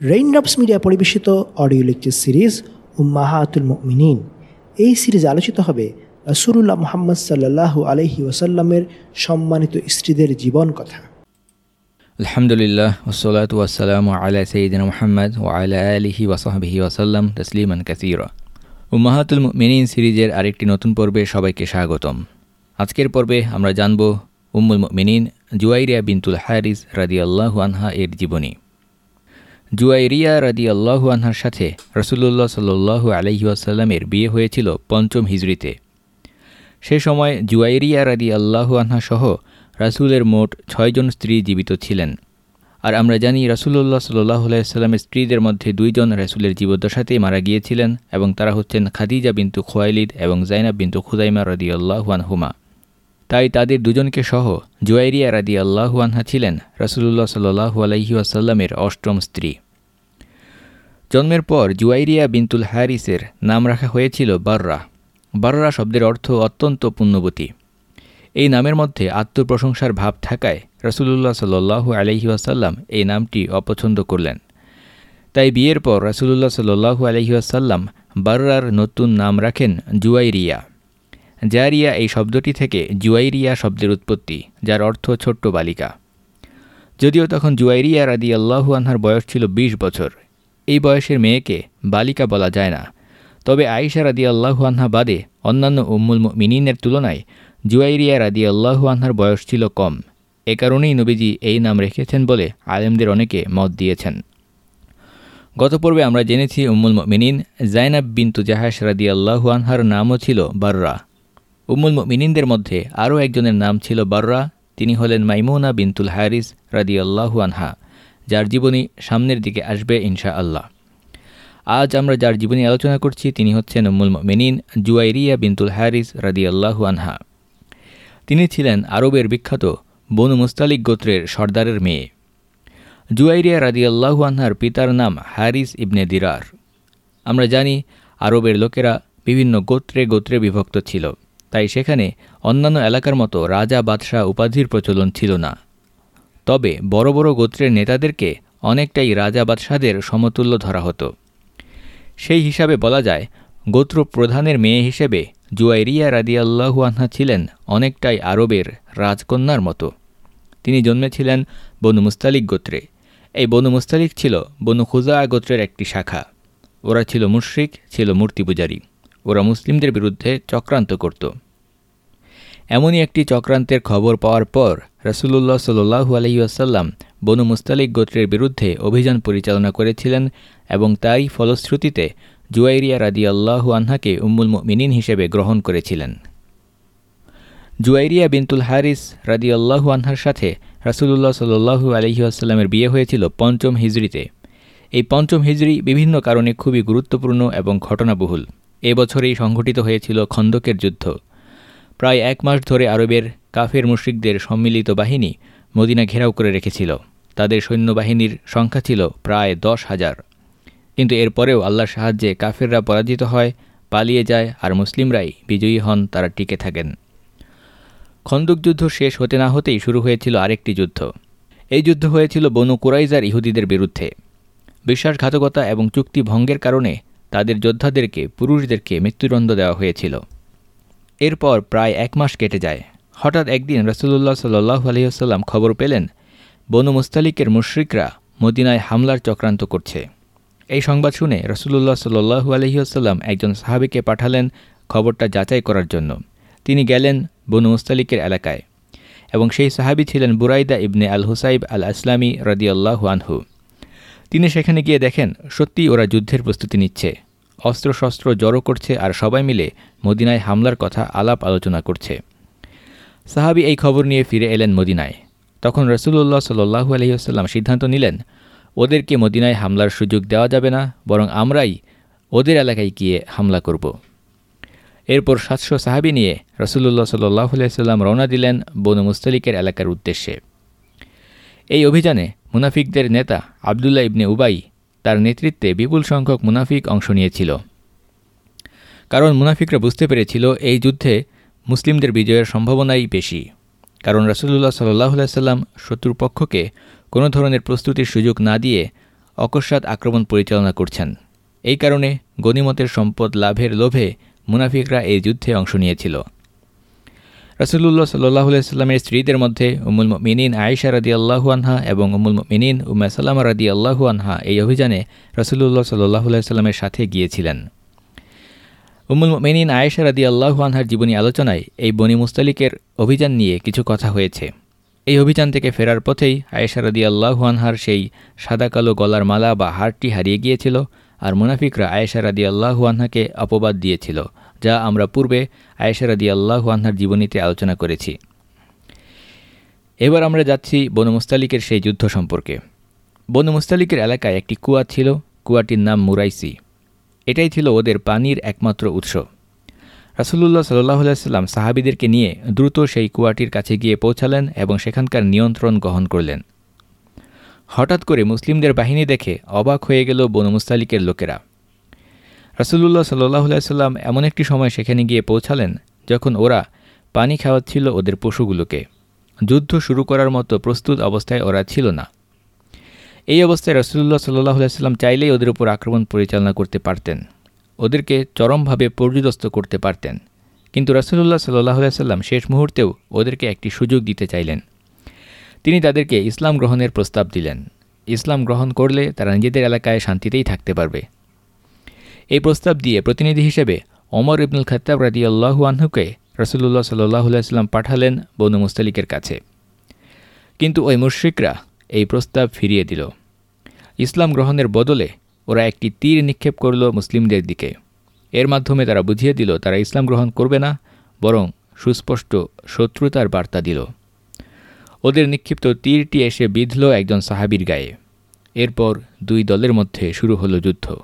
Raindrops media পরিবেশিত audio lecture series উম্মাহাতুল মিনীন এই সিরিজ আলোচিত হবে রসুরুল্লাহ মোহাম্মদ সাল্লাহু আলহি ওসাল্লামের সম্মানিত স্ত্রীদের জীবন কথা। আলহামদুলিল্লাহ ওসলাত ওয়াসালাম আলা সঈদিন মোহাম্মদ ও আলা আলিহি ওয়াসাহবিহি ওয়াসাল্লাম তসলিমান কাসিরা। উম্মাহাতুল মিনীন সিরিজের আরেকটি নতুন পর্বে সবাইকে স্বাগতম। আজকের পর্বে আমরা জানব উম্মুল মিনীন জুয়াইরিয়া বিনতুল হারিস রাদি আল্লাহু আনহা এর জীবনী। জুয়াইরিয়া রাদি আল্লাহু আনহার সাথে রসুল্লাহ সাল্লু আলহিউসাল্লামের বিয়ে হয়েছিল পঞ্চম হিজড়িতে। সে সময় জুয়াইরিয়া রাদি আল্লাহু আনহা সহ রাসুলের মোট ছয়জন স্ত্রী জীবিত ছিলেন। আর আমরা জানি রাসুল্লাহ সাল্লাহ আলাইস্লামের স্ত্রীদের মধ্যে দুইজন রাসুলের জীবদ্দশাতেই মারা গিয়েছিলেন এবং তারা হচ্ছেন খাদিজা বিন্তু খোয়াইলিদ এবং জাইনাব বিন্তু খুদাইমা রদি আল্লাহুয়ানহুমা তাই তাদের দুজনকে সহ জুয়াইরিয়া রাদি আল্লাহু আনহা ছিলেন রসুল্লাহ সাল্লু আলহি আসাল্লামের অষ্টম স্ত্রী। জন্মের পর জুয়াইরিয়া বিন্তুল হ্যারিসের নাম রাখা হয়েছিল বাররা। বাররা শব্দের অর্থ অত্যন্ত পুণ্যবতী। এই নামের মধ্যে আত্মপ্রশংসার ভাব থাকায় রসুল্লাহ সাল্লু আলহি আসাল্লাম এই নামটি অপছন্দ করলেন। তাই বিয়ের পর রসুল্লাহ সাল্লু আলহি আসাল্লাম বাররার নতুন নাম রাখেন জুয়াইরিয়া। জারিয়া এই শব্দটি থেকে জুয়াইরিয়া শব্দের উৎপত্তি, যার অর্থ ছোট্ট বালিকা। যদিও তখন জুয়াইরিয়া রাদি আল্লাহু আনহার বয়স ছিল ২০ বছর। এই বয়সের মেয়েকে বালিকা বলা যায় না। তবে আইসা রাদি আল্লাহু আনহা বাদে অন্যান্য উম্মুল মিনিনের তুলনায় জুয়াইরিয়া রাদি আল্লাহু আনহার বয়স ছিল কম। এ কারণেই নবীজি এই নাম রেখেছেন বলে আলেমদের অনেকে মত দিয়েছেন। গত পর্বে আমরা জেনেছি উম্মুল মিনিন জাইনাব বিন্তু জাহাস রাদি আল্লাহু আনহার নামও ছিল বাররা। উম্মুল মিনিনদের মধ্যে আরও একজনের নাম ছিল বাররা, তিনি হলেন মাইমুনা বিনতুল হ্যারিস রাদি আল্লাহু আনহা, যার জীবনী সামনের দিকে আসবে ইনশা আল্লাহ আজ আমরা যার জীবনী আলোচনা করছি, তিনি হচ্ছেন উম্মুল মেনিন জুয়াইরিয়া বিনতুল হ্যারিস রাদি আল্লাহু আনহা। তিনি ছিলেন আরবের বিখ্যাত বনু মুস্তালিক গোত্রের সর্দারের মেয়ে। জুয়াইরিয়া রাদি আল্লাহু আনহার পিতার নাম হ্যারিস ইবনে দিরার। আমরা জানি আরবের লোকেরা বিভিন্ন গোত্রে গোত্রে বিভক্ত ছিল। তাই সেখানে অন্যান্য এলাকার মতো রাজা, বাদশাহ উপাধির প্রচলন ছিল না। তবে বড় বড় গোত্রের নেতাদেরকে অনেকটাই রাজা বাদশাদের সমতুল্য ধরা হতো। সেই হিসাবে বলা যায়, গোত্র প্রধানের মেয়ে হিসেবে জুয়াইরিয়া রাদিয়াল্লাহু আনহা ছিলেন অনেকটাই আরবের রাজকন্যার মতো। তিনি জন্মেছিলেন বনু মুস্তালিক গোত্রে। এই বনু মুস্তালিক ছিল বনু খুজা গোত্রের একটি শাখা। ওরা ছিল মুশ্রিক, ছিল মূর্তি পূজারী। ওরা মুসলিমদের বিরুদ্ধে চক্রান্ত করত। এমনই একটি চক্রান্তের খবর পাওয়ার পর রসুল্লাহ সাল্লু আলহিউসাল্লাম বনু মুস্তালিক গোত্রের বিরুদ্ধে অভিযান পরিচালনা করেছিলেন এবং তারই ফলশ্রুতিতে জুয়াইরিয়া রাদি আল্লাহু আনহাকে উম্মুল মিনিন হিসেবে গ্রহণ করেছিলেন। জুয়াইরিয়া বিনতুল হারিস রাদি আল্লাহু আনহার সাথে রাসুলুল্লাহ সাল্লু আলহিউসাল্লামের বিয়ে হয়েছিল পঞ্চম হিজড়িতে। এই পঞ্চম হিজড়ি বিভিন্ন কারণে খুবই গুরুত্বপূর্ণ এবং ঘটনাবহুল। এবছরেই সংঘটিত হয়েছিল খন্দকের যুদ্ধ। প্রায় এক মাস ধরে আরবের কাফের মুশ্রিকদের সম্মিলিত বাহিনী মদিনা ঘেরাও করে রেখেছিল। তাদের সৈন্যবাহিনীর সংখ্যা ছিল প্রায় দশ হাজার। কিন্তু এরপরেও আল্লাহর সাহায্যে কাফেররা পরাজিত হয়, পালিয়ে যায় আর মুসলিমরাই বিজয়ী হন, তারা টিকে থাকেন। খন্দক যুদ্ধ শেষ হতে না হতেই শুরু হয়েছিল আরেকটি যুদ্ধ। এই যুদ্ধ হয়েছিল বনু কুরাইজার ইহুদিদের বিরুদ্ধে। বিশ্বাসঘাতকতা এবং চুক্তি ভঙ্গের কারণে তাদের যোদ্ধাদেরকে, পুরুষদেরকে মৃত্যুদণ্ড দেওয়া হয়েছিল। এরপর প্রায় এক মাস কেটে যায়। হঠাৎ একদিন রসুল্লাহ সাল্লাহ আলহিহাস্লাম খবর পেলেন, বনু মুস্তালিকের মুশ্রিকরা মদিনায় হামলার চক্রান্ত করছে। এই সংবাদ শুনে রসুল্লাহ সাল্লু আলহিহাস্লাম একজন সাহাবিকে পাঠালেন খবরটা যাচাই করার জন্য। তিনি গেলেন বনু মুস্তালিকের এলাকায় এবং সেই সাহাবি ছিলেন বুরাইদা ইবনে আল হুসাইব আল আসলামী রদিয়াল্লাহু আনহু। তিনি সেখানে গিয়ে দেখেন, সত্যিই ওরা যুদ্ধের প্রস্তুতি নিচ্ছে। অস্ত্রশস্ত্র জড়ো করছে আর সবাই মিলে মদিনায় হামলার কথা আলাপ আলোচনা করছে। সাহাবি এই খবর নিয়ে ফিরে এলেন মদিনায়। তখন রসুল্লাহ সাল্লু আলহিহাস্লাম সিদ্ধান্ত নিলেন, ওদেরকে মদিনায় হামলার সুযোগ দেওয়া যাবে না, বরং আমরাই ওদের এলাকায় গিয়ে হামলা করব। এরপর সাতশো সাহাবি নিয়ে রসুল্লাহ সাল্লাহ আলাইসাল্লাম রওনা দিলেন বনু মুস্তালিকের এলাকার উদ্দেশ্যে। এই অভিযানে মুনাফিকদের নেতা আবদুল্লাহ ইবনে উবাই তার নেতৃত্বে বিপুল সংখ্যক মুনাফিক অংশ নিয়েছিল। কারণ মুনাফিকরা বুঝতে পেরেছিল এই যুদ্ধে মুসলিমদের বিজয়ের সম্ভাবনাই বেশি। কারণ রাসুল্লাহ সাল্লাহ সাল্লাম শত্রুপক্ষকে কোনো ধরনের প্রস্তুতির সুযোগ না দিয়ে অকস্মাৎ আক্রমণ পরিচালনা করছেন। এই কারণে গনিমতের সম্পদ লাভের লোভে মুনাফিকরা এই যুদ্ধে অংশ নিয়েছিল। রসুল্লাহ সাল্লাহ সাল্লামের স্ত্রীদের মধ্যে উমুল মিনিন আয়েশা রাদি আল্লাহু আনহা এবং উমুল মিনিন উম্মা সাল্লামা রাদি আল্লাহু আনহা এই অভিযানে রসুল্লাহ সাল্লাহ সাল্লামের সাথে গিয়েছিলেন। উমুল মিনিন আয়েশা রাদি আল্লাহু আনহার জীবনী আলোচনায় এই বনি মুস্তালিকের অভিযান নিয়ে কিছু কথা হয়েছে। এই অভিযান থেকে ফেরার পথেই আয়েশা রাদি আল্লাহু আনহার সেই সাদা কালো গলার মালা বা হারটি হারিয়ে গিয়েছিল, আর মুনাফিকরা আয়েশা রাদি আল্লাহু আনহাকে অপবাদ দিয়েছিল। যা আমরা পূর্বে আয়েশা রাদি আল্লাহু আনহার জীবনীতে আলোচনা করেছি। এবার আমরা যাচ্ছি বনু মুস্তালিকের সেই যুদ্ধ সম্পর্কে। বনু মুস্তালিকের এলাকায় একটি কুয়া ছিল, কুয়াটির নাম মুরাইসি। এটাই ছিল ওদের পানির একমাত্র উৎস। রাসুলুল্লাহ সাল্লাহ সাল্লাম সাহাবিদেরকে নিয়ে দ্রুত সেই কুয়াটির কাছে গিয়ে পৌঁছালেন এবং সেখানকার নিয়ন্ত্রণ গ্রহণ করলেন। হঠাৎ করে মুসলিমদের বাহিনী দেখে অবাক হয়ে গেল বনু মুস্তালিকের লোকেরা। রাসুলুল্লাহ সাল্লাহ সাল্লাম এমন একটি সময় সেখানে গিয়ে পৌঁছালেন যখন ওরা পানি খাওয়াচ্ছিল ওদের পশুগুলোকে। যুদ্ধ শুরু করার মতো প্রস্তুত অবস্থায় ওরা ছিল না। এই অবস্থায় রসুল্লাহ সাল্লাহ সাল্লাম চাইলেই ওদের উপর আক্রমণ পরিচালনা করতে পারতেন। ওদেরকে চরমভাবে পর্যদস্ত করতে পারতেন। কিন্তু রসুল্লাহ সাল্লাহ সাল্লাম শেষ মুহূর্তেও ওদেরকে একটি সুযোগ দিতে চাইলেন। তিনি তাদেরকে ইসলাম গ্রহণের প্রস্তাব দিলেন। ইসলাম গ্রহণ করলে তারা নিজেদের এলাকায় শান্তিতেই থাকতে পারবে। এই প্রস্তাব দিয়ে প্রতিনিধি হিসেবে অমর ইবনুল খত্তাব রাজি আল্লাহু আহ্নকে রসুল্লাহ সাল্লাহ সাল্লাম পাঠালেন বনু মুস্তালিকের কাছে। কিন্তু ওই মুশ্রিকরা এই প্রস্তাব ফিরিয়ে দিল। ইসলাম গ্রহণের বদলে ওরা একটি তীর নিক্ষেপ করল মুসলিমদের দিকে। এর মাধ্যমে তারা বুঝিয়ে দিল, তারা ইসলাম গ্রহণ করবে না, বরং সুস্পষ্ট শত্রুতার বার্তা দিল। ওদের নিক্ষিপ্ত তীরটি এসে বিঁধল একজন সাহাবির গায়ে। এরপর দুই দলের মধ্যে শুরু হলো যুদ্ধ।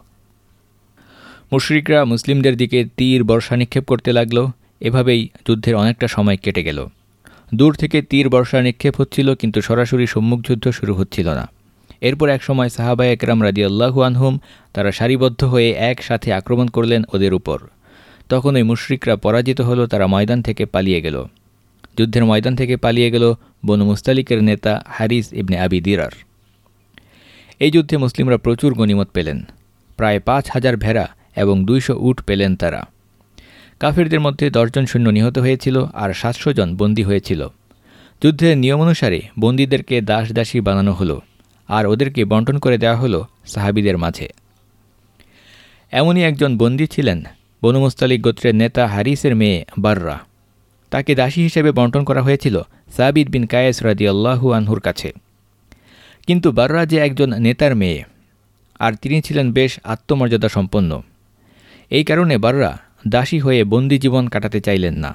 মুশরিকরা মুসলিমদের দিকে তীর, বর্ষা নিক্ষেপ করতে লাগল। এভাবেই যুদ্ধের অনেকটা সময় কেটে গেল। দূর থেকে তীর, বর্ষা নিক্ষেপ হচ্ছিল, কিন্তু সরাসরি সম্মুখ যুদ্ধ শুরু হচ্ছিল না। এরপর এক সময় সাহাবা একরাম রাজি আল্লাহু আনহুম তারা সারিবদ্ধ হয়ে একসাথে আক্রমণ করলেন ওদের উপর। তখন ওই মুশরিকরা পরাজিত হলো, তারা ময়দান থেকে পালিয়ে গেল। যুদ্ধের ময়দান থেকে পালিয়ে গেল বনু মুস্তালিকের নেতা হারিস ইবনে আবি দিরার। এই যুদ্ধে মুসলিমরা প্রচুর গণিমত পেলেন। প্রায় পাঁচ হাজার ভেড়া এবং দুইশো উট পেলেন তারা। কাফিরদের মধ্যে দশজন শূন্য নিহত হয়েছিল আর সাতশো জন বন্দী হয়েছিল। যুদ্ধের নিয়ম অনুসারে বন্দীদেরকে দাস দাসী বানানো হলো আর ওদেরকে বন্টন করে দেওয়া হলো সাহাবিদের মাঝে। এমনই একজন বন্দী ছিলেন বনুমস্তালিক গোত্রের নেতা হারিসের মেয়ে বাররা। তাকে দাসী হিসেবে বন্টন করা হয়েছিল সাবিদ বিন কায়েস রাজি আল্লাহু আনহুর কাছে। কিন্তু বাররা যে একজন নেতার মেয়ে, আর তিনি ছিলেন বেশ আত্মমর্যাদা সম্পন্ন এই কারণে বাররা দাসী হয়ে বন্দি জীবন কাটাতে চাইলেন না।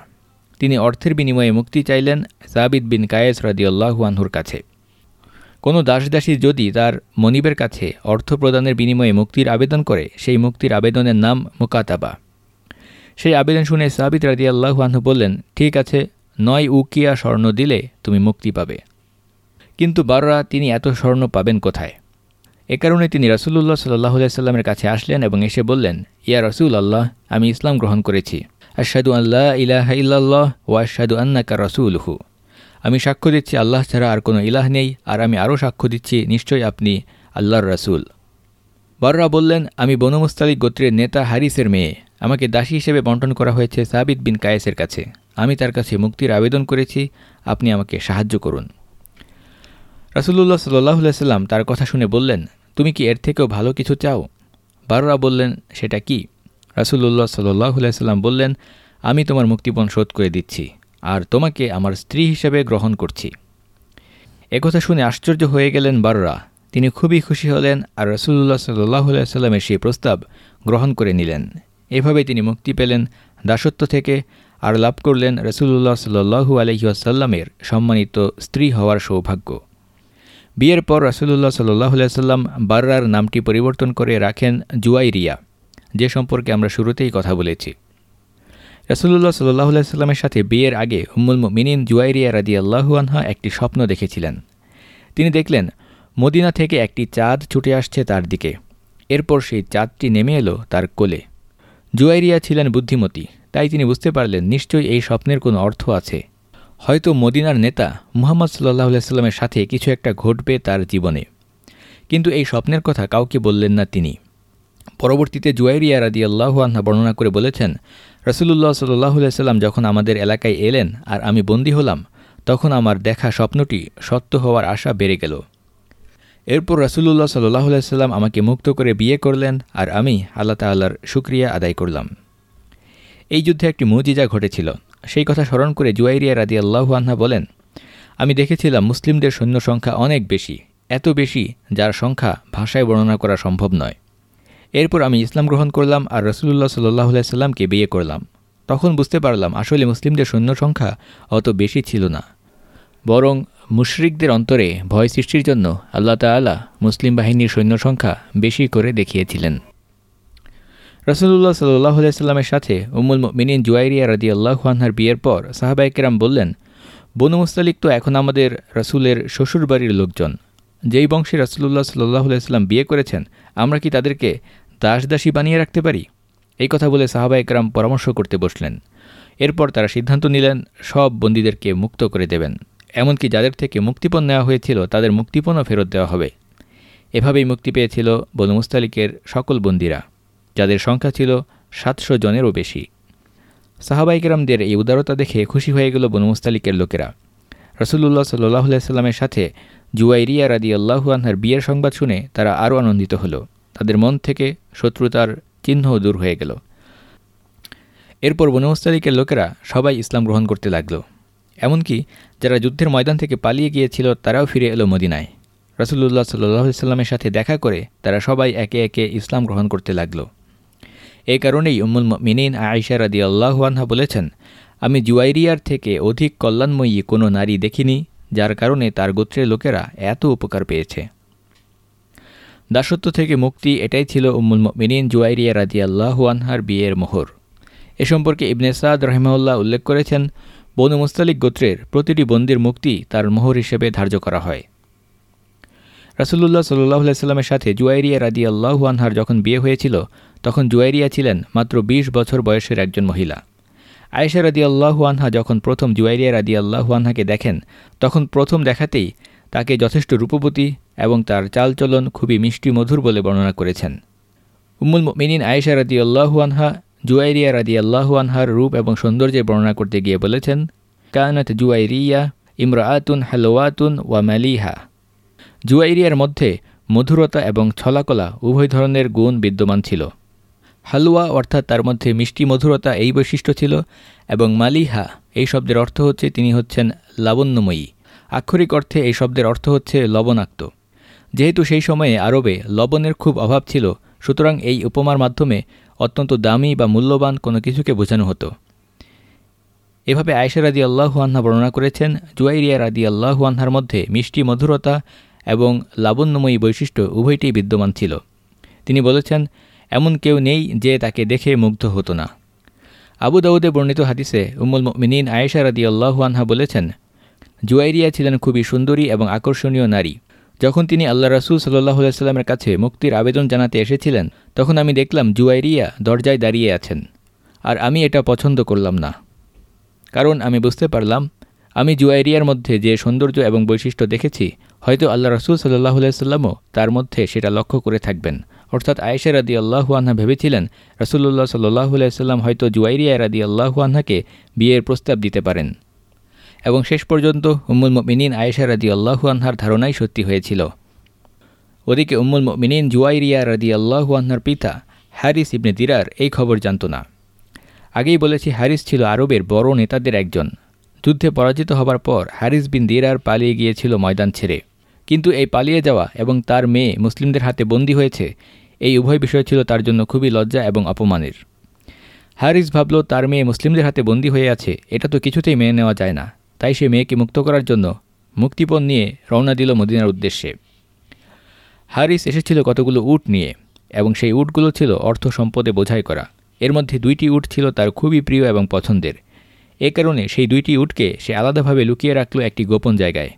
তিনি অর্থের বিনিময়ে মুক্তি চাইলেন সাবিদ বিন কায়েস আল্লাহু আনহুর কাছে। কোনো দাসদাসী যদি তার মনিবের কাছে অর্থ প্রদানের বিনিময়ে মুক্তির আবেদন করে, সেই মুক্তির আবেদনের নাম মুকাতাবা। সেই আবেদন শুনে সাবিত রাজি আল্লাহু আনহু বললেন, ঠিক আছে, নয় উকিয়া স্বর্ণ দিলে তুমি মুক্তি পাবে। কিন্তু বাররা, তিনি এত স্বর্ণ পাবেন কোথায়? এ কারণে তিনি রসুল্লাহ সাল্লাহ সাল্লামের কাছে আসলেন এবং এসে বললেন, ইয়া রসুল আল্লাহ আমি ইসলাম গ্রহণ করেছি। আশাদু আল্লাহ ইলাহ ইল্লাল্লাহ ও আশাদু আন্নাকা রসুলহু। আমি সাক্ষ্য দিচ্ছি, আল্লাহ ছাড়া আর কোনো ইলাহ নেই, আর আমি আরও সাক্ষ্য দিচ্ছি, নিশ্চয়ই আপনি আল্লাহর রসুল। বররা বললেন, আমি বনু মুস্তালিক গোত্রের নেতা হারিসের মেয়ে। আমাকে দাসী হিসেবে বন্টন করা হয়েছে সাবিদ বিন কায়েসের কাছে। আমি তার কাছে মুক্তির আবেদন করেছি, আপনি আমাকে সাহায্য করুন। রাসুল্লাহ সাল্লাহ সাল্লাম তার কথা শুনে বললেন তুমি কি এর থেকেও ভালো কিছু চাও? বাররা বললেন, সেটা কি? রাসুল্লাহ সাল্লাহ সাল্লাম বললেন, আমি তোমার মুক্তিপণ শোধ করে দিচ্ছি, আর তোমাকে আমার স্ত্রী হিসেবে গ্রহণ করছি। একথা শুনে আশ্চর্য হয়ে গেলেন বাররা। তিনি খুবই খুশি হলেন আর রসুল্লাহ সাল্লাহ সাল্লামের সেই প্রস্তাব গ্রহণ করে নিলেন। এভাবে তিনি মুক্তি পেলেন, দাসত্ব থেকে, আর লাভ করলেন রসুল্লাহ সাল্লু আলহিউসাল্লামের সম্মানিত স্ত্রী হওয়ার সৌভাগ্য। বিয়ের পর রাসুলুল্লাহ সাল্লাহ সাল্লাম বাররার নামটি পরিবর্তন করে রাখেন জুয়াইরিয়া, যে সম্পর্কে আমরা শুরুতেই কথা বলেছি। রাসুলুল্লাহ সাল্লাহ সাল্লামের সাথে বিয়ের আগে হুম্মুল মিনিন জুয়াইরিয়া রাদি আল্লাহু আনহা একটি স্বপ্ন দেখেছিলেন। তিনি দেখলেন, মদিনা থেকে একটি চাঁদ ছুটে আসছে তার দিকে। এরপর সেই চাঁদটি নেমে এলো তার কোলে। জুয়াইরিয়া ছিলেন বুদ্ধিমতী, তাই তিনি বুঝতে পারলেন, নিশ্চয়ই এই স্বপ্নের কোনো অর্থ আছে। হয়তো মদিনার নেতা মুহাম্মদ সাল্লাহ সাল্লামের সাথে কিছু একটা ঘটবে তার জীবনে। কিন্তু এই স্বপ্নের কথা কাউকে বললেন না তিনি। পরবর্তীতে জুয়াইরিয়া রাদি আল্লাহু বর্ণনা করে বলেছেন রসুল্লাহ সাল্লাহ সাল্লাম যখন আমাদের এলাকায় এলেন আর আমি বন্দী হলাম, তখন আমার দেখা স্বপ্নটি সত্য হওয়ার আশা বেড়ে গেল। এরপর রসুল্লাহ সাল্লাহ সাল্লাম আমাকে মুক্ত করে বিয়ে করলেন আর আমি আল্লাহ তাল্লাহর শুক্রিয়া আদায় করলাম। এই যুদ্ধে একটি মুজিজা ঘটেছিল। সেই কথা স্মরণ করে জুয়াইরিয়া রাদি আল্লাহু আনহা বলেন, আমি দেখেছিলাম মুসলিমদের সৈন্য সংখ্যা অনেক বেশি, এত বেশি যার সংখ্যা ভাষায় বর্ণনা করা সম্ভব নয়। এরপর আমি ইসলাম গ্রহণ করলাম আর রসুল্লাহ সাল্লাহ সাল্লামকে বিয়ে করলাম। তখন বুঝতে পারলাম আসলে মুসলিমদের সৈন্য সংখ্যা অত বেশি ছিল না। বরং মুশরিকদের অন্তরে ভয় সৃষ্টির জন্য আল্লাহ তালা মুসলিম বাহিনীর সৈন্য সংখ্যা বেশি করে দেখিয়েছিলেন। রসুল্লাহ সাল্লাহ সাল্লামের সাথে উমুল মিনিন জুয়াইরিয়া রাদি আল্লাহানহার বিয়ের পর সাহাবাইকেরাম বললেন, বনু মুস্তালিক তো এখন আমাদের রসুলের শ্বশুরবাড়ির লোকজন। যেই বংশে রসুল্লাহ সাল্লাহ সাল্লাম বিয়ে করেছেন, আমরা কি তাদেরকে দাস দাসী বানিয়ে রাখতে পারি? এই কথা বলে সাহাবা একরাম পরামর্শ করতে বসলেন। এরপর তারা সিদ্ধান্ত নিলেন, সব বন্দীদেরকে মুক্ত করে দেবেন। এমনকি যাদের থেকে মুক্তিপণ নেওয়া হয়েছিল, তাদের মুক্তিপণও ফেরত দেওয়া হবে। এভাবেই মুক্তি পেয়েছিল বনু মুস্তালিকের সকল বন্দীরা। যাদের সংখ্যা ছিল সাতশো জনেরও বেশি। সাহাবাইকেরামদের এই উদারতা দেখে খুশি হয়ে গেল বনু মুস্তালিকের লোকেরা। রসুল্লাহ সাল্লাহ সাল্লামের সাথে জুয়াইরিয়া রাদি আল্লাহু আনহার বিয়ের সংবাদ শুনে তারা আরও আনন্দিত হলো। তাদের মন থেকে শত্রুতার চিহ্নও দূর হয়ে গেল। এরপর বনু মুস্তালিকের লোকেরা সবাই ইসলাম গ্রহণ করতে লাগল। এমনকি যারা যুদ্ধের ময়দান থেকে পালিয়ে গিয়েছিল তারাও ফিরে এলো মদিনায়। রসুল্লাহ সাল্লাহ সাল্লামের সাথে দেখা করে তারা সবাই একে একে ইসলাম গ্রহণ করতে লাগল। এই কারণেই উম্মুল মিনিন আয়সা রাদি আল্লাহুয়ানহা বলেছেন, আমি জুয়াইরিয়ার থেকে অধিক কল্যাণময়ী কোনো নারী দেখিনি, যার কারণে তার গোত্রের লোকেরা এত উপকার পেয়েছে। দাসত্ব থেকে মুক্তি এটাই ছিল উম্মুল মিনিন জুয়াইরিয়া রাজি আল্লাহুয়ানহার বিয়ের মোহর। এ সম্পর্কে ইবনে সাদ রহমাউল্লাহ উল্লেখ করেছেন, বনু মুস্তালিক গোত্রের প্রতিটি বন্দির মুক্তি তার মোহর হিসেবে ধার্য করা হয়। রাসুল্লাহ সাল্লাহ সাল্লামের সাথে জুয়াইরিয়া রাদি আল্লাহু আনহার যখন বিয়ে হয়েছিল তখন জুয়াইরিয়া ছিলেন মাত্র ২০ বছর বয়সের একজন মহিলা। আয়েশা রাদি আনহা যখন প্রথম জুয়াইরিয়া রাদি আনহাকে দেখেন, তখন প্রথম দেখাতেই তাকে যথেষ্ট রূপবতী এবং তার চালচলন খুবই মিষ্টি মধুর বলে বর্ণনা করেছেন। উম্মুল মিনিন আয়েশা রাদি আনহা জুয়াইরিয়া রাদি আনহার রূপ এবং সৌন্দর্যের বর্ণনা করতে গিয়ে বলেছেন, কানাত জুয়াইরিয়া ইমরাআতুন হালোয়াতুন ওয়া মালিহা। জুয়াইরিয়ার মধ্যে মধুরতা এবং ছলাকলা উভয় ধরনের গুণ বিদ্যমান ছিল। হালুয়া, অর্থাৎ তার মধ্যে মিষ্টি মধুরতা এই বৈশিষ্ট্য ছিল, এবং মালিহা, এই শব্দের অর্থ হচ্ছে তিনি হচ্ছেন লাবণ্যময়ী। আক্ষরিক অর্থে এই শব্দের অর্থ হচ্ছে লবণাক্ত। যেহেতু সেই সময়ে আরবে লবণের খুব অভাব ছিল, সুতরাং এই উপমার মাধ্যমে অত্যন্ত দামি বা মূল্যবান কোনো কিছুকে বোঝানো হতো। এভাবে আয়সা রাদি আল্লাহুয়ান্হা বর্ণনা করেছেন, জুয়াইরিয়া রাদি আল্লাহুয়ান্হার মধ্যে মিষ্টি মধুরতা এবং লাবণ্যময়ী বৈশিষ্ট্য উভয়টি বিদ্যমান ছিল। তিনি বলেছেন এমন কেউ নেই যে তাকে দেখে মুগ্ধ হতো না। আবু দাউদে বর্ণিত হাদিসে উম্মুল মিনীন আয়েশা রাদি আল্লাহুয়ানহা বলেছেন, জুয়াইরিয়া ছিলেন খুবই সুন্দরী এবং আকর্ষণীয় নারী। যখন তিনি আল্লাহ রাসুল সাল্লাহ সাল্লামের কাছে মুক্তির আবেদন জানাতে এসেছিলেন, তখন আমি দেখলাম জুয়াইরিয়া দরজায় দাঁড়িয়ে আছেন, আর আমি এটা পছন্দ করলাম না। কারণ আমি বুঝতে পারলাম, আমি জুয়াইরিয়ার মধ্যে যে সৌন্দর্য এবং বৈশিষ্ট্য দেখেছি, হয়তো আল্লাহ রসুল সাল্লাহ সাল্লামও তার মধ্যে সেটা লক্ষ্য করে থাকবেন। অর্থাৎ আয়েশা রাদি আল্লাহু আনহা ভেবেছিলেন রসুল্লাহ সাল্লাহ সাল্লাম হয়তো জুয়াইরিয়া রাদি আল্লাহু আনহাকে বিয়ের প্রস্তাব দিতে পারেন। এবং শেষ পর্যন্ত উম্মুল মিনিন আয়েশা রাদি আল্লাহু আনহার ধারণাই সত্যি হয়েছিল। ওদিকে উম্মুল মিনিন জুয়াইরিয়া রাদি আল্লাহু আনহার পিতা হ্যারিস ইবনে দিরার এই খবর জানত না। আগেই বলেছি হ্যারিস ছিল আরবের বড় নেতাদের একজন। যুদ্ধে পরাজিত হবার পর হ্যারিস বিন দিরার পালিয়ে গিয়েছিল ময়দান ছেড়ে। কিন্তু এই পালিয়ে যাওয়া এবং তার মেয়ে মুসলিমদের হাতে বন্দী হয়েছে, এই উভয় বিষয় ছিল তার জন্য খুবই লজ্জা এবং অপমানের। হ্যারিস ভাবল, তার মেয়ে মুসলিমদের হাতে বন্দী হয়ে আছে, এটা তো কিছুতেই মেনে নেওয়া যায় না। তাই সে মেয়েকে মুক্ত করার জন্য মুক্তিপণ নিয়ে রওনা দিল মদিনার উদ্দেশ্যে। হারিস এসেছিল কতগুলো উট নিয়ে, এবং সেই উটগুলো ছিল অর্থ সম্পদে বোঝাই করা। এর মধ্যে দুইটি উট ছিল তার খুবই প্রিয় এবং পছন্দের। এ কারণে সেই দুইটি উটকে সে আলাদাভাবে লুকিয়ে রাখল একটি গোপন জায়গায়।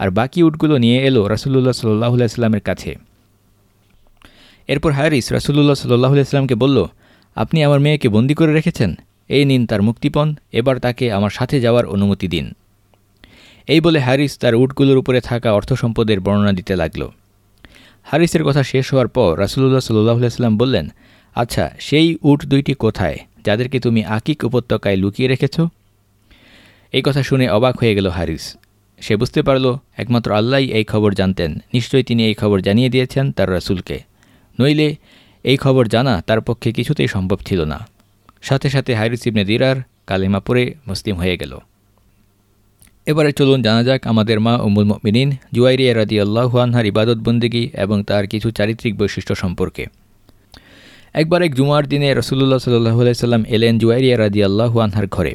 আর বাকি উটগুলো নিয়ে এলো রাসুল্লাহ সাল্লাহ সাল্লামের কাছে। এরপর হারিস রাসুল্লাহ সাল্লাহ সাল্লামকে বলল, আপনি আমার মেয়েকে বন্দি করে রেখেছেন? এই নিন তার মুক্তিপণ, এবার তাকে আমার সাথে যাওয়ার অনুমতি দিন। এই বলে হ্যারিস তার উটগুলোর উপরে থাকা অর্থ সম্পদের বর্ণনা দিতে লাগল। হারিসের কথা শেষ হওয়ার পর রাসুলুল্লাহ সাল্লাহ সাল্লাম বললেন আচ্ছা সেই উট দুইটি কোথায়, যাদেরকে তুমি আকিক উপত্যকায় লুকিয়ে রেখেছ? এই কথা শুনে অবাক হয়ে গেল হারিস। সে বুঝতে পারল একমাত্র আল্লাহ এই খবর জানতেন। নিশ্চয়ই তিনি এই খবর জানিয়ে দিয়েছেন তার রাসুলকে। নইলে এই খবর জানা তার পক্ষে কিছুতেই সম্ভব ছিল না। সাথে সাথে হারিস ইবনে দিরার কালিমা পরে মুসলিম হয়ে গেল। এবারে চলুন জানা যাক আমাদের মা উমুল মিনিন জুয়াইরিয়া রাদি আল্লাহ আনহার ইবাদত বন্দিগি এবং তার কিছু চারিত্রিক বৈশিষ্ট্য সম্পর্কে। একবার এক জুমার দিনে রসুল্লাহ সাল্লাহ সাল্লাম এলেন জুয়াইরিয়া রাদি আল্লাহু আনহার ঘরে।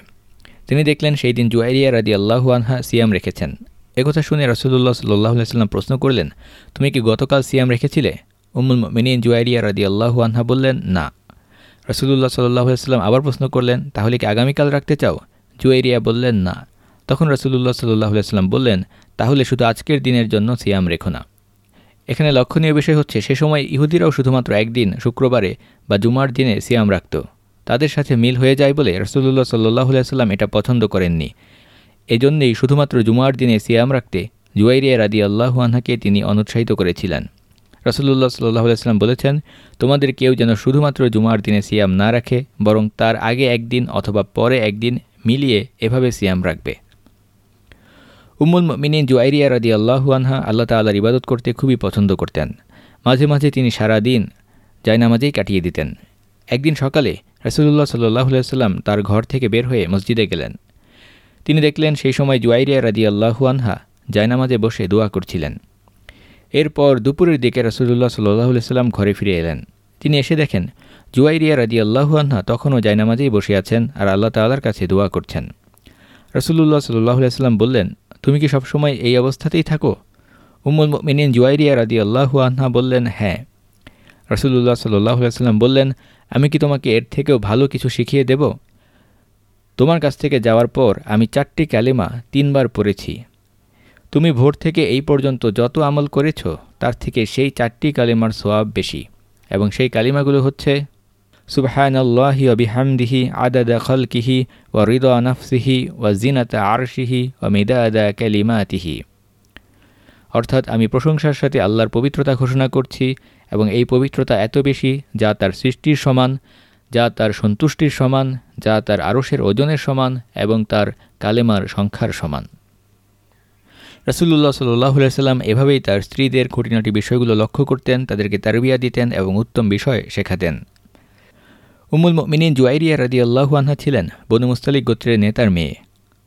তিনি দেখলেন সেই দিন জুয়াইরিয়া রাদি আল্লাহু আনহা সিয়াম রেখেছেন। একথা শুনে রসুল্লাহ সাল্লাহ সাল্লাম প্রশ্ন করলেন, তুমি কি গতকাল সিয়াম রেখেছিলে? উম্মুল মিনিন জুয়াইরিয়া রাদি আল্লাহু আনহা বললেন, না। রসুল্লাহ সাল্লাহ সাল্লাম আবার প্রশ্ন করলেন, তাহলে কি আগামীকাল রাখতে চাও? জুয়াইরিয়া বললেন, না। তখন রসুল্লাহ সাল্লাহ সাল্লাম বললেন, তাহলে শুধু আজকের দিনের জন্য সিয়াম রেখো না। এখানে লক্ষণীয় বিষয় হচ্ছে, সে সময় ইহুদিরাও শুধুমাত্র একদিন, শুক্রবারে বা জুমার দিনে সিয়াম রাখত। তাদের সাথে মিল হয়ে যায় বলে রসুল্লাহ সাল্লাহ সাল্লাম এটা পছন্দ করেননি। এজন্যই শুধুমাত্র জুমার দিনে সিয়াম রাখতে জুয়াইরিয়া রাদি আল্লাহু আনহাকে তিনি অনুৎসাহিত করেছিলেন। রসুল্লাহ সাল্লাহ সাল্লাম বলেছেন, তোমাদের কেউ যেন শুধুমাত্র জুমার দিনে সিয়াম না রাখে, বরং তার আগে একদিন অথবা পরে একদিন মিলিয়ে এভাবে সিয়াম রাখবে। উম্মুল মিনিন জুয়াইরিয়া রাদি আল্লাহু আনহা আল্লাহ তাল্লাহর ইবাদত করতে খুবই পছন্দ করতেন। মাঝে মাঝে তিনি সারা দিন জায়নামাজেই কাটিয়ে দিতেন। একদিন সকালে রসুল্লাহ সাল্লাহ সাল্লাম তার ঘর থেকে বের হয়ে মসজিদে গেলেন। তিনি দেখলেন সেই সময় জুয়াইরিয়া রাদি আল্লাহু আনহা জায়নামাজে বসে দোয়া করছিলেন। এরপর দুপুরের দিকে রসুল্লাহ সাল্লাহ সাল্লাম ঘরে ফিরে এলেন। তিনি এসে দেখেন, জুয়াইরিয়া রাদি আল্লাহু আনহা তখনও জায়নামাজেই বসে আছেন আর আল্লাহ তাল্লার কাছে দোয়া করছেন। রসুল্লাহ সাল্লাহ সাল্লাম বললেন, তুমি কি সবসময় এই অবস্থাতেই থাকো? উম্মুল মিনিন জুয়াইরিয়া রাদি আল্লাহু আনহা বললেন হ্যাঁ। রসুল্লাহ সাল্লাহ সাল্লাম বললেন, আমি কি তোমাকে এর থেকেও ভালো কিছু শিখিয়ে দেব? তোমার কাছ থেকে যাওয়ার পর আমি চারটি ক্যালেমা তিনবার পড়েছি। তুমি ভোর থেকে এই পর্যন্ত যত আমল করেছ, তার থেকে সেই চারটি কালিমার সোয়াব বেশি। এবং সেই কালিমাগুলো হচ্ছে সুবহান আল্লাহি অবিহামদিহি আদাদা খলকিহি ও রিদ আনাফসিহি ও জিনাতা আরশিহি ও মিদাদা ক্যালিমাতিহি অর্থাৎ আমি প্রশংসার সাথে আল্লাহর পবিত্রতা ঘোষণা করছি এবং এই পবিত্রতা এত বেশি যা তার সৃষ্টির সমান, যা তার সন্তুষ্টির সমান, যা তার আরসের ওজনের সমান এবং তার কালেমার সংখ্যার সমান। রসুল্লাহ সাল্লাহ সাল্লাম এভাবেই তার স্ত্রীদের খুঁটিনাটি বিষয়গুলো লক্ষ্য করতেন, তাদেরকে তারবিয়া দিতেন এবং উত্তম বিষয় শেখাতেন। উমুল মিনিন জুয়াইরিয়া রাদি আল্লাহু আনহা ছিলেন বনু মুস্তালিক গোত্রের নেতার মেয়ে।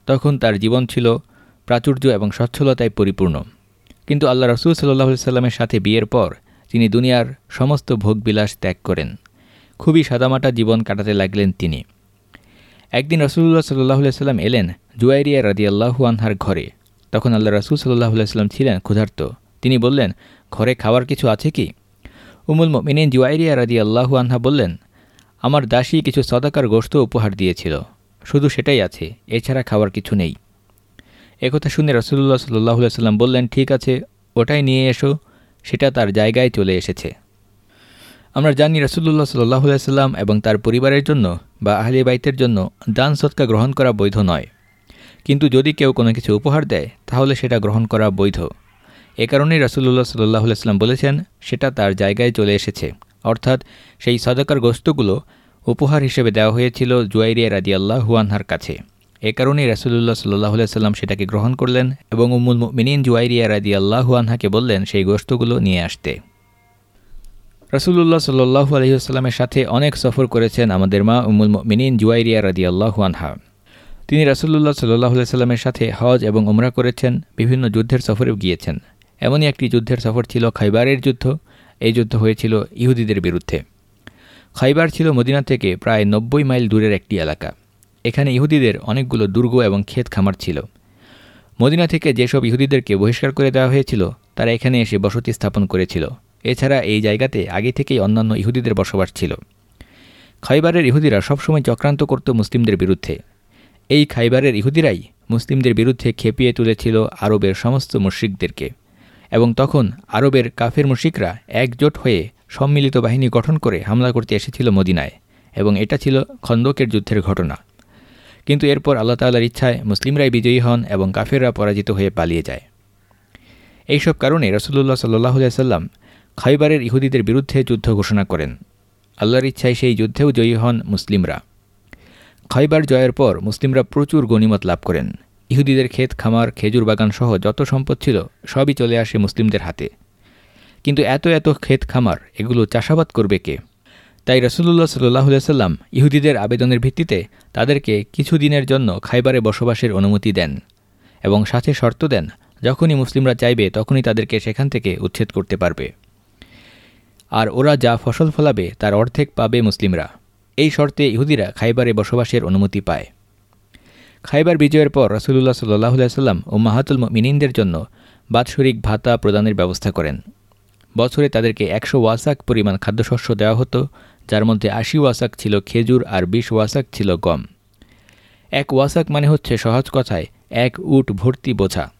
তখন তার জীবন ছিল প্রাচুর্য এবং সচ্ছলতায় পরিপূর্ণ। কিন্তু আল্লাহ রসুল সাল্লাহ সাল্লামের সাথে বিয়ের পর তিনি দুনিয়ার সমস্ত ভোগবিলাস ত্যাগ করেন। খুবই সাদামাটা জীবন কাটাতে লাগলেন তিনি। একদিন রসুল্লাহ সাল্লাহ সাল্লাম এলেন জুয়াইরিয়া রাদি আল্লাহু আনহার ঘরে। তখন আল্লাহ রসুল সাল্লাহ সাল্লাম ছিলেন ক্ষুধার্ত। তিনি বললেন, ঘরে খাওয়ার কিছু আছে কি? উমুল মিনিন জুয়াইরিয়া রাদি আল্লাহু আনহা বললেন, আমার দাসী কিছু সদাকার গোস্ত উপহার দিয়েছিল। শুধু সেটাই আছে, এছাড়া খাওয়ার কিছু নেই। একথা শুনে রসুল্লাহ সাল্লাহ সাল্লাম বললেন, ঠিক আছে, ওটাই নিয়ে এসো, সেটা তার জায়গায় চলে এসেছে। আমরা জানি রসুল্লাহ সাল্লাহ সাল্লাম এবং তার পরিবারের জন্য বা আহলি বাইতের জন্য দান সৎকা গ্রহণ করা বৈধ নয়। কিন্তু যদি কেউ কোনো কিছু উপহার দেয়, তাহলে সেটা গ্রহণ করা বৈধ। এ কারণেই রসুল্লাহ সাল্লাহ সাল্লাম বলেছেন, সেটা তার জায়গায় চলে এসেছে। অর্থাৎ সেই সদাকার গোস্তগুলো উপহার হিসেবে দেওয়া হয়েছিল জুয়াইরিয়া রাদি আল্লাহ হুয়ানহার কাছে। এ কারণেই রাসুলুল্লাহ সাল্লাহ সাল্লাম সেটাকে গ্রহণ করলেন এবং উম্মুল মিনিন জুয়াইরিয়া রাদি আল্লাহ হুয়ানহাকে বললেন, সেই গোস্তগুলো নিয়ে আসতে। রসুল্লাহ সাল্লাহু আলহিহাস্লামের সাথে অনেক সফর করেছেন আমাদের মা উমুল মিনিন জুয়াইরিয়া রাদি আল্লাহ আনহা। তিনি রাসুল্লাহ সাল্লাহ সাল্লামের সাথে হজ এবং উমরা করেছেন, বিভিন্ন যুদ্ধের সফরেও গিয়েছেন। এমনই একটি যুদ্ধের সফর ছিল খাইবারের যুদ্ধ। এই যুদ্ধ হয়েছিল ইহুদিদের বিরুদ্ধে। খাইবার ছিল মদিনা থেকে প্রায় নব্বই মাইল দূরের একটি এলাকা। এখানে ইহুদিদের অনেকগুলো দুর্গ এবং ক্ষেত খামার ছিল। মদিনা থেকে যেসব ইহুদিদেরকে বহিষ্কার করে দেওয়া হয়েছিল, তারা এখানে এসে বসতি স্থাপন করেছিল। এছাড়া এই জায়গাতে আগে থেকেই অন্যান্য ইহুদিদের বসবাস ছিল। খাইবারের ইহুদিরা সবসময় চক্রান্ত করত মুসলিমদের বিরুদ্ধে। এই খাইবারের ইহুদিরাই মুসলিমদের বিরুদ্ধে খেপিয়ে তুলেছিল আরবের সমস্ত মুশ্রিকদেরকে। এবং তখন আরবের কাফের মুশিকরা একজোট হয়ে সম্মিলিত বাহিনী গঠন করে হামলা করতে এসেছিল মদিনায়। এবং এটা ছিল খন্দকের যুদ্ধের ঘটনা। কিন্তু এরপর আল্লাহ তাল্লার ইচ্ছায় মুসলিমরাই বিজয়ী হন এবং কাফেররা পরাজিত হয়ে পালিয়ে যায়। এইসব কারণে রসুল্লাহ সাল্লাহ সাল্লাম খাইবারের ইহুদিদের বিরুদ্ধে যুদ্ধ ঘোষণা করেন। আল্লাহর ইচ্ছায় সেই যুদ্ধেও জয়ী হন মুসলিমরা। খাইবার জয়ের পর মুসলিমরা প্রচুর গণিমত লাভ করেন। ইহুদিদের ক্ষেত, খামার, খেজুর বাগান সহ যত সম্পদ ছিল সবই চলে আসে মুসলিমদের হাতে। কিন্তু এত এত ক্ষেত, খামার, এগুলো চাষাবাদ করবে কে? তাই রসুল্লাহ সাল্লাহ সাল্লাম ইহুদিদের আবেদনের ভিত্তিতে তাদেরকে কিছু দিনের জন্য খাইবারে বসবাসের অনুমতি দেন এবং সাথে শর্ত দেন, যখনই মুসলিমরা চাইবে তখনই তাদেরকে সেখান থেকে উচ্ছেদ করতে পারবে। আর ওরা যা ফসল ফলাবে তার অর্ধেক পাবে মুসলিমরা। এই শর্তে ইহুদিরা খাইবারে বসবাসের অনুমতি পায়। খাইবার বিজয়ের পর রসুল্লাহ সাল্লাহ সাল্লাম ও মাহাতুল মিনিনদের জন্য বাৎসরিক ভাতা প্রদানের ব্যবস্থা করেন। বছরে তাদেরকে একশো ওয়াসাক পরিমাণ খাদ্যশস্য দেওয়া হতো যার মধ্যে আশি ওয়াসাক ছিল খেজুর আর বিশ ওয়াসাক ছিল গম। এক ওয়াসাক মানে হচ্ছে সহজ কথায় এক উট ভর্তি বোঝা।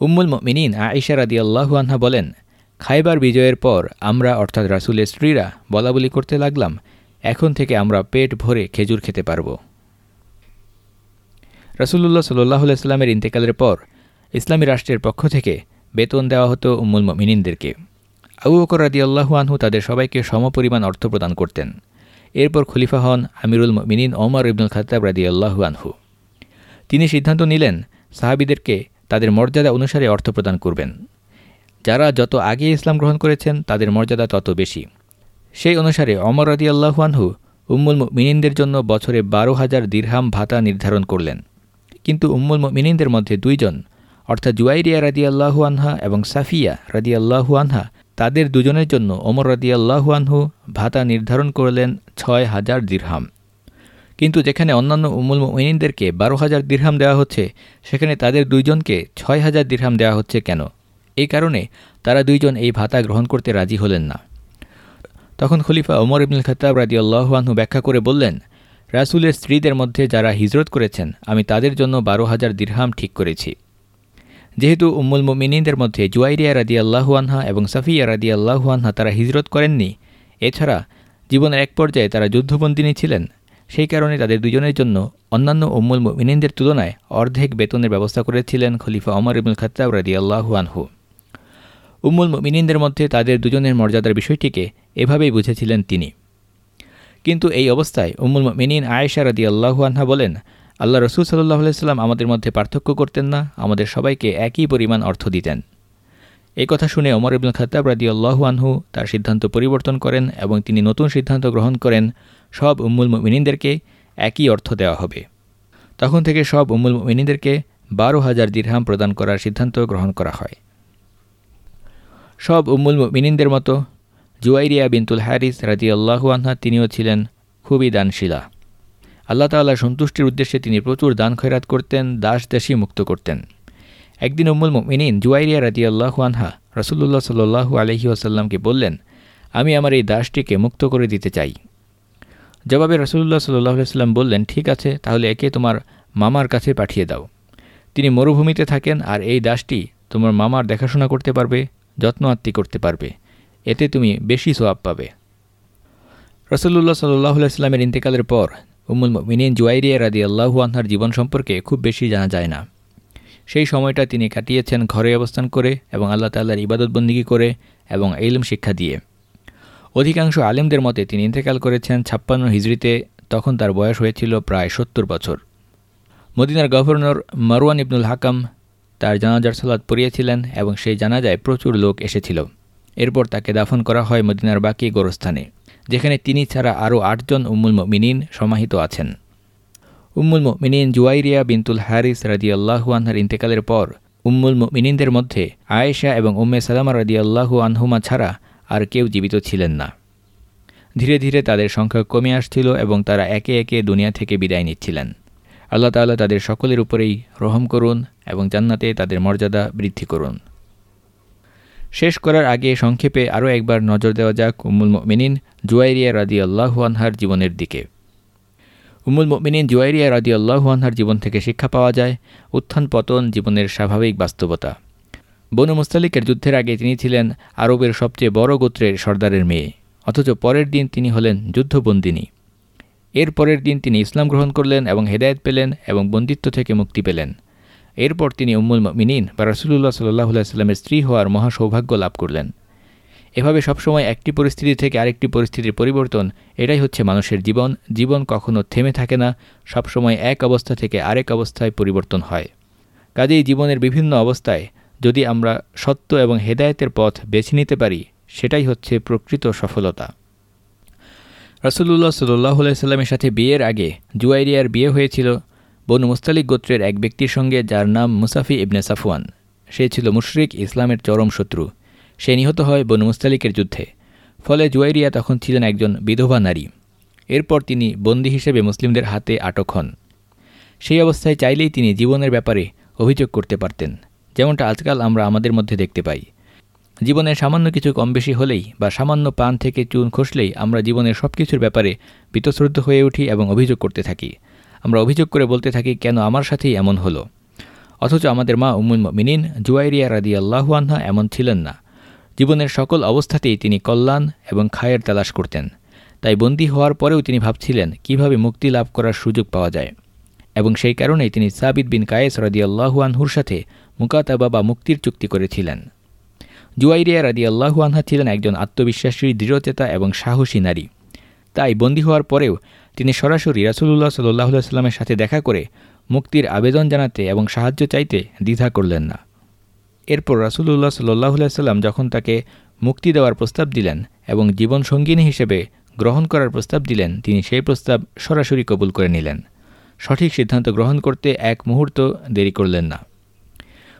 উম্মুল মিনিন আয়েশা আল্লাহু আনহা বলেন, খাইবার বিজয়ের পর আমরা অর্থাৎ রাসুলের স্ত্রীরা বলাবলি করতে লাগলাম, এখন থেকে আমরা পেট ভরে খেজুর খেতে পারব। রসুল্লাহ সাল্লাহ সাল্লামের ইন্তেকালের পর ইসলামী রাষ্ট্রের পক্ষ থেকে বেতন দেওয়া হতো উম্মুল মিনিনদেরকে আবু বকর আল্লাহু আনহু তাদের সবাইকে সমপরিমাণ অর্থ প্রদান করতেন। এরপর খলিফা হন আমিরুল মিনিন ওমর ইবনুল খাতাব রাদি আল্লাহু আনহু। তিনি সিদ্ধান্ত নিলেন, সাহাবিদেরকে তাদের মর্যাদা অনুসারে অর্থ প্রদান করবেন। যারা যত আগে ইসলাম গ্রহণ করেছেন, তাদের মর্যাদা তত বেশি। সেই অনুসারে অমর রাদি আল্লাহু আনহু উম্মুল মিনিনদের জন্য বছরে বারো হাজার দীর্হাম ভাতা নির্ধারণ করলেন। কিন্তু উম্মুল মিনিনদের মধ্যে দুইজন, অর্থাৎ জুয়াইরিয়া রাদি আল্লাহু আনহা এবং সাফিয়া রাদি আল্লাহু আনহা তাদের দুজনের জন্য অমর রাদি আল্লাহু আনহু ভাতা নির্ধারণ করলেন ছয় হাজার দীর্হাম। কিন্তু যেখানে অন্যান্য উমুল মিনিনদেরকে বারো হাজার দীর্হাম দেওয়া হচ্ছে, সেখানে তাদের দুইজনকে ছয় হাজার দীর্হাম দেওয়া হচ্ছে কেন? এই কারণে তারা দুইজন এই ভাতা গ্রহণ করতে রাজি হলেন না। তখন খলিফা ওমর ইবনুল খতাব রাজি আল্লাহানহু ব্যাখ্যা করে বললেন, রাসুলের স্ত্রীদের মধ্যে যারা হিজরত করেছেন, আমি তাদের জন্য বারো হাজার দীর্হাম ঠিক করেছি। যেহেতু উম্মুল মিনীদের মধ্যে জুয়াইরিয়া রাদি আল্লাহুয়ানহা এবং সাফিয়া রাদি আল্লাহুয়ানহা তারা হিজরত করেননি। এছাড়া জীবনের এক পর্যায়ে তারা যুদ্ধবন্দিনী ছিলেন। সেই কারণে তাদের দুজনের জন্য অন্যান্য উম্মুল মিনীদের তুলনায় অর্ধেক বেতনের ব্যবস্থা করেছিলেন খলিফা অমর ইবুল খত্তাব রাদি আল্লাহুয়ানহু উম্মুল মিনীদের মধ্যে তাদের দুজনের মর্যাদার বিষয়টিকে এভাবেই বুঝেছিলেন তিনি। কিন্তু এই অবস্থায় উম্মুল মিনীন আয়েশা রাদি আল্লাহু আনহা বলেন আল্লাহ রসুল সাল্লাহ আলাইস্লাম আমাদের মধ্যে পার্থক্য করতেন না, আমাদের সবাইকে একই পরিমাণ অর্থ দিতেন। এই কথা শুনে অমর ইবুল খতাব রাদি আল্লাহু আনহু তার সিদ্ধান্ত পরিবর্তন করেন এবং তিনি নতুন সিদ্ধান্ত গ্রহণ করেন, সব উম্মুল মিনীদেরকে একই অর্থ দেওয়া হবে। তখন থেকে সব উম্মুল মিনীদেরকে বারো হাজার দিরহাম প্রদান করার সিদ্ধান্ত গ্রহণ করা হয়। সব উম্মুল মিনীনদের মতো জুয়াইরিয়া বিনতুল হ্যারিস রাজি আল্লাহু আনহা তিনিও ছিলেন খুবই দানশীলা। আল্লাহ তাল্লাহ সন্তুষ্টির উদ্দেশ্যে তিনি প্রচুর দান খয়রাত করতেন, দাস দাসী মুক্ত করতেন। একদিন উম্মুল মিনীন জুয়াইরিয়া রাজি আল্লাহু আনহা রসুল্লাহ সাল্লু আলহি আসাল্লামকে বললেন, আমি আমার এই দাসটিকে মুক্ত করে দিতে চাই। জবাবে রসুল্লাহ সাল্লাহ সাল্লাম বললেন, ঠিক আছে, তাহলে একে তোমার মামার কাছে পাঠিয়ে দাও। তিনি মরুভূমিতে থাকেন আর এই দাসটি তোমার মামার দেখাশোনা করতে পারবে, যত্ন আত্মি করতে পারবে। এতে তুমি বেশি সোয়াব পাবে। রসুল্লাহ সাল্লাহ ইসলামের ইন্তেকালের পর উমুল মিনিন জুয়াইরিয়া রাদি আল্লাহু আনহার জীবন সম্পর্কে খুব বেশি জানা যায় না। সেই সময়টা তিনি কাটিয়েছেন, ঘরে অবস্থান করে এবং আল্লাহ তাল্লাহর ইবাদতবন্দিগি করে এবং ইলম শিক্ষা দিয়ে। অধিকাংশ আলেমদের মতে তিনি ইন্তেকাল করেছেন ছাপ্পান্ন হিজড়িতে, তখন তার বয়স হয়েছিল প্রায় সত্তর বছর। মদিনার গভর্নর মারওয়ান ইবনুল হাকাম তার জানাজার সালাদ পড়িয়েছিলেন এবং সেই জানাজায় প্রচুর লোক এসেছিল। এরপর তাকে দাফন করা হয় মদিনার বাকি গোরস্থানে। যেখানে তিনি ছাড়া আরও আটজন উম্মুল মিনিন সমাহিত আছেন। উম্মুল মিনিন জুয়াইরিয়া বিনতুল হারিস রাজি আল্লাহু আনহার ইন্তেকালের পর উম্মুল মিনিনদের মধ্যে আয়েশা এবং উম্মে সালামা রাজি আল্লাহু আনহুমা ছাড়া আর কেউ জীবিত ছিলেন না। ধীরে ধীরে তাদের সংখ্যা কমে আসছিল এবং তারা একে একে দুনিয়া থেকে বিদায় নিচ্ছিলেন। আল্লাহ তাল্লাহ তাদের সকলের উপরেই রহম করুন এবং জান্নাতে তাদের মর্যাদা বৃদ্ধি করুন। শেষ করার আগে সংক্ষেপে আরও একবার নজর দেওয়া যাক উম্মুল মিনিন জুয়াইরিয়া রাদি আল্লাহুয়ানহার জীবনের দিকে। উমুল মিনিন জুয়াইরিয়া রাদি আল্লাহুয়ানহার জীবন থেকে শিক্ষা পাওয়া যায়, উত্থান পতন জীবনের স্বাভাবিক বাস্তবতা। বনু মুস্তালিকের যুদ্ধের আগে তিনি ছিলেন আরবের সবচেয়ে বড় গোত্রের সর্দারের মেয়ে, অথচ পরের দিন তিনি হলেন যুদ্ধবন্দিনী। এর পরের দিন তিনি ইসলাম গ্রহণ করলেন এবং হেদায়ত পেলেন এবং বন্দিত্ব থেকে মুক্তি পেলেন। এরপর তিনি উম্মুল মিনিন বা রসুল্লাহ সাল্লাহ সাল্লামের স্ত্রী হওয়ার মহা সৌভাগ্য লাভ করলেন। এভাবে সবসময় একটি পরিস্থিতি থেকে আরেকটি পরিস্থিতির পরিবর্তন, এটাই হচ্ছে মানুষের জীবন। জীবন কখনো থেমে থাকে না, সবসময় এক অবস্থা থেকে আরেক অবস্থায় পরিবর্তন হয়। কাজেই জীবনের বিভিন্ন অবস্থায় যদি আমরা সত্য এবং হেদায়েতের পথ বেছে নিতে পারি, সেটাই হচ্ছে প্রকৃত সফলতা। রাসুলুল্লাহ সাল্লাহ সাল্লামের সাথে বিয়ের আগে জুয়াইরিয়ার বিয়ে হয়েছিল। বনু মুস্তালিক গোত্রের এক ব্যক্তির সঙ্গে, যার নাম মুসাফি ইবনে সাফওয়ান। সে ছিল মুশরিক, ইসলামের চরম শত্রু। সে নিহত হয় বনু মুস্তালিকের যুদ্ধে। ফলে জুয়াইরিয়া তখন ছিলেন একজন বিধবা নারী। এরপর তিনি বন্দী হিসেবে মুসলিমদের হাতে আটক হন। সেই অবস্থায় চাইলেই তিনি জীবনের ব্যাপারে অভিযোগ করতে পারতেন। যেমনটা আজকাল আমরা আমাদের মধ্যে দেখতে পাই। জীবনের সামান্য কিছু কম বেশি হলেই বা সামান্য পান থেকে চুন খসলেই আমরা জীবনের সব কিছুর ব্যাপারে বীতশ্রদ্ধ হয়ে উঠি এবং অভিযোগ করতে থাকি। আমরা অভিযোগ করে বলতে থাকি, কেন আমার সাথেই এমন হলো? অথচ আমাদের মা উম্মুল মিনিন জুয়াইরিয়া রাদি আল্লাহু আনহা এমন ছিলেন না। জীবনের সকল অবস্থাতেই তিনি কল্যাণ এবং খায়ের তালাশ করতেন। তাই বন্দী হওয়ার পরেও তিনি ভাবছিলেন, কীভাবে মুক্তি লাভ করার সুযোগ পাওয়া যায়? এবং সেই কারণেই তিনি সাবিদ বিন কায়েস রাদিয়াল্লাহু আনহুর সাথে মুকাতাবা বা মুক্তির চুক্তি করেছিলেন। জুয়াইরিয়া রাদিয়াল্লাহু আনহা ছিলেন একজন আত্মবিশ্বাসী, দৃঢ়চেতা এবং সাহসী নারী। তাই বন্দী হওয়ার পরেও তিনি সরাসরি রাসুলুল্লাহ সাল্লাহ সাল্লামের সাথে দেখা করে মুক্তির আবেদন জানাতে এবং সাহায্য চাইতে দ্বিধা করলেন না। এরপর রাসুলুল্লাহ সাল্লাহ সাল্লাম যখন তাকে মুক্তি দেওয়ার প্রস্তাব দিলেন এবং জীবন সঙ্গিনী হিসেবে গ্রহণ করার প্রস্তাব দিলেন, তিনি সেই প্রস্তাব সরাসরি কবুল করে নিলেন। সঠিক সিদ্ধান্ত গ্রহণ করতে এক মুহূর্ত দেরি করলেন না।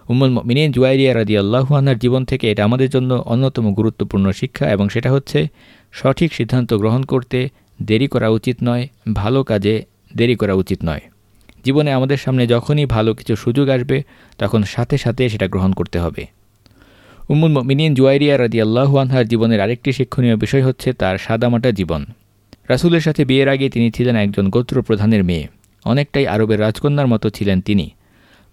উম্মুল মিনিন জুয়াইরিয়া রাদি আল্লাহুয়ানার জীবন থেকে এটা আমাদের জন্য অন্যতম গুরুত্বপূর্ণ শিক্ষা এবং সেটা হচ্ছে সঠিক সিদ্ধান্ত গ্রহণ করতে দেরি করা উচিত নয়, ভালো কাজে দেরি করা উচিত নয়। জীবনে আমাদের সামনে যখনই ভালো কিছু সুযোগ আসবে, তখন সাথে সাথে সেটা গ্রহণ করতে হবে। উম্মুল মিনিন জুয়াইরিয়া রাদি আল্লাহুয়ানহার জীবনের আরেকটি শিক্ষণীয় বিষয় হচ্ছে তার সাদামাটা জীবন। রাসুলের সাথে বিয়ের আগে তিনি ছিলেন একজন গোত্র প্রধানের মেয়ে। অনেকটাই আরবের রাজকন্যার মতো ছিলেন তিনি।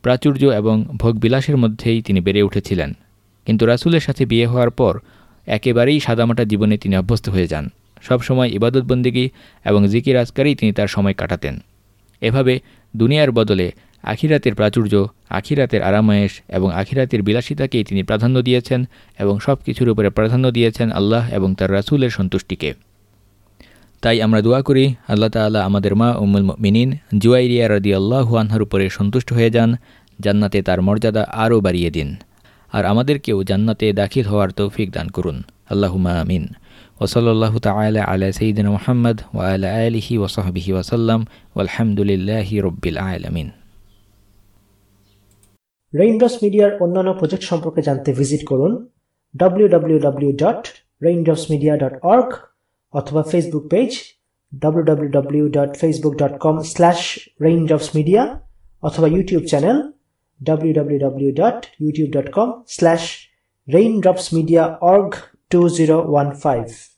প্রাচুর্য এবং ভোগবিলাসের মধ্যেই তিনি বেড়ে উঠেছিলেন। কিন্তু রাসুলের সাথে বিয়ে হওয়ার পর একেবারেই সাদামাটা জীবনে তিনি অভ্যস্ত হয়ে যান। সবসময় ইবাদতবন্দিগি এবং জিকির আজকারেই তিনি তার সময় কাটাতেন। এভাবে দুনিয়ার বদলে আখিরাতের প্রাচুর্য, আখিরাতের আরামায়েশ এবং আখিরাতের বিলাসিতাকেই তিনি প্রাধান্য দিয়েছেন এবং সব কিছুর উপরে প্রাধান্য দিয়েছেন আল্লাহ এবং তার রাসুলের সন্তুষ্টিকে। তাই আমরা দোয়া করি, আল্লাহ তাল্লাহ আমাদের মা উমুল মিনিন জুয়াইরিয়া রদি আল্লাহ আনহার উপরে সন্তুষ্ট হয়ে যান, জান্নাতে তার মর্যাদা আরও বাড়িয়ে দিন। আর আমাদেরকেও জান্নাতে দাখিল হওয়ার তৌফিক দান করুন। আল্লাহ আল্লাহুমা আমিন। ওসলাল্লাহ তালা আলা সঈদিন মোহাম্মদ ওয়ালা আলহি ওসহবিহি ওসাল্লাম আলহামদুলিল্লাহি রব্বিল আলমিন। রেইনড্রপস মিডিয়ার অন্যান্য প্রজেক্ট সম্পর্কে জানতে ভিজিট করুন www.raindropsmedia.org অথবা ফেসবুক পেজ www.facebook.com/raindropsmedia অথবা ইউটিউব চ্যানেল 2015